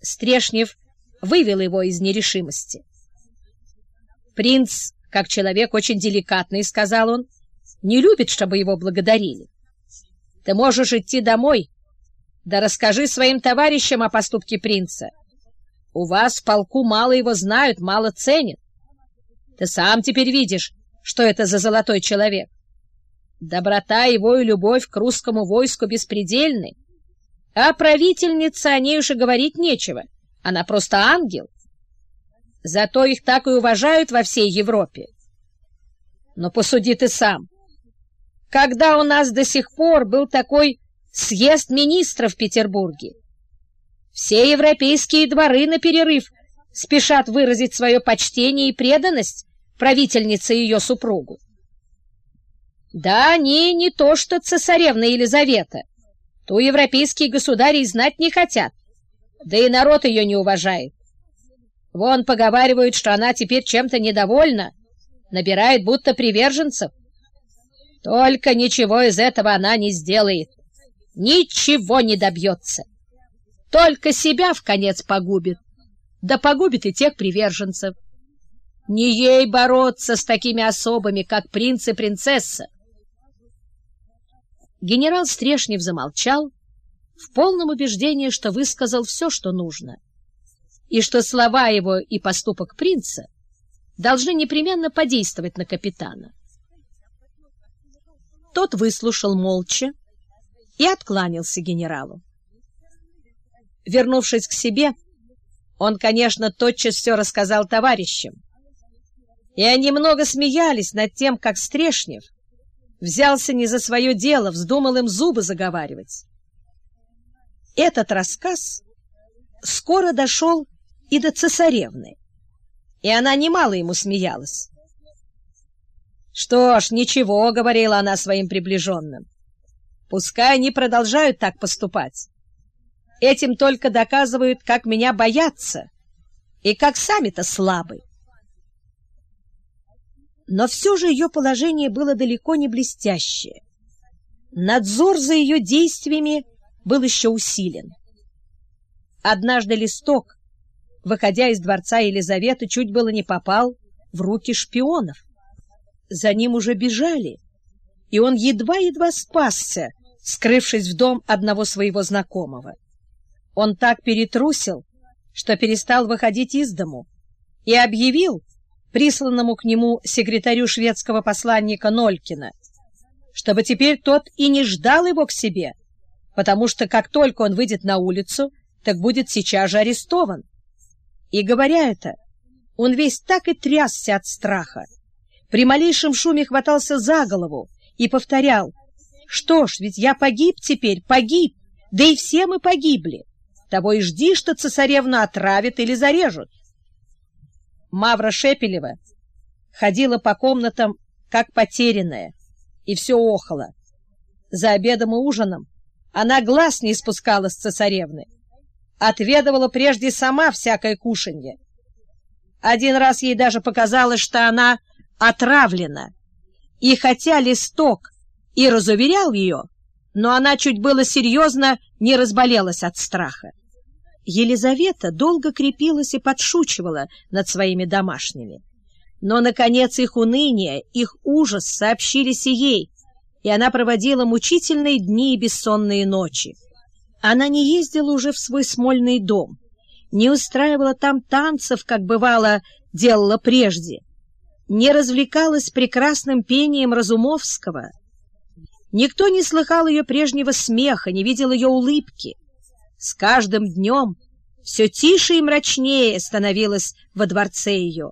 Стрешнев вывел его из нерешимости. «Принц, как человек очень деликатный, — сказал он, — не любит, чтобы его благодарили. Ты можешь идти домой, да расскажи своим товарищам о поступке принца. У вас в полку мало его знают, мало ценят. Ты сам теперь видишь, что это за золотой человек. Доброта его и любовь к русскому войску беспредельны, а правительница о ней уже говорить нечего, она просто ангел. Зато их так и уважают во всей Европе. Но посуди ты сам. Когда у нас до сих пор был такой съезд министров в Петербурге? Все европейские дворы на перерыв спешат выразить свое почтение и преданность правительнице и ее супругу. Да, они не то что цесаревна Елизавета, то европейские государи знать не хотят, да и народ ее не уважает. Вон поговаривают, что она теперь чем-то недовольна, набирает будто приверженцев. Только ничего из этого она не сделает, ничего не добьется. Только себя в конец погубит, да погубит и тех приверженцев. Не ей бороться с такими особами, как принц и принцесса. Генерал Стрешнев замолчал, в полном убеждении, что высказал все, что нужно и что слова его и поступок принца должны непременно подействовать на капитана. Тот выслушал молча и откланялся генералу. Вернувшись к себе, он, конечно, тотчас все рассказал товарищам, и они много смеялись над тем, как Стрешнев взялся не за свое дело, вздумал им зубы заговаривать. Этот рассказ скоро дошел и до цесаревны, и она немало ему смеялась. «Что ж, ничего», — говорила она своим приближенным, — «пускай они продолжают так поступать. Этим только доказывают, как меня боятся и как сами-то слабы». Но все же ее положение было далеко не блестящее. Надзор за ее действиями был еще усилен. Однажды листок, выходя из дворца Елизаветы, чуть было не попал в руки шпионов. За ним уже бежали, и он едва-едва спасся, скрывшись в дом одного своего знакомого. Он так перетрусил, что перестал выходить из дому, и объявил присланному к нему секретарю шведского посланника Нолькина, чтобы теперь тот и не ждал его к себе, потому что как только он выйдет на улицу, так будет сейчас же арестован. И, говоря это, он весь так и трясся от страха. При малейшем шуме хватался за голову и повторял, «Что ж, ведь я погиб теперь, погиб, да и все мы погибли. Того и жди, что цесаревну отравят или зарежут». Мавра Шепелева ходила по комнатам, как потерянная, и все охала. За обедом и ужином она глаз не испускала с цесаревны отведывала прежде сама всякое кушанье. Один раз ей даже показалось, что она отравлена, и хотя листок и разуверял ее, но она чуть было серьезно не разболелась от страха. Елизавета долго крепилась и подшучивала над своими домашними. Но, наконец, их уныние, их ужас сообщились и ей, и она проводила мучительные дни и бессонные ночи. Она не ездила уже в свой смольный дом, не устраивала там танцев, как бывало делала прежде, не развлекалась прекрасным пением Разумовского. Никто не слыхал ее прежнего смеха, не видел ее улыбки. С каждым днем все тише и мрачнее становилось во дворце ее.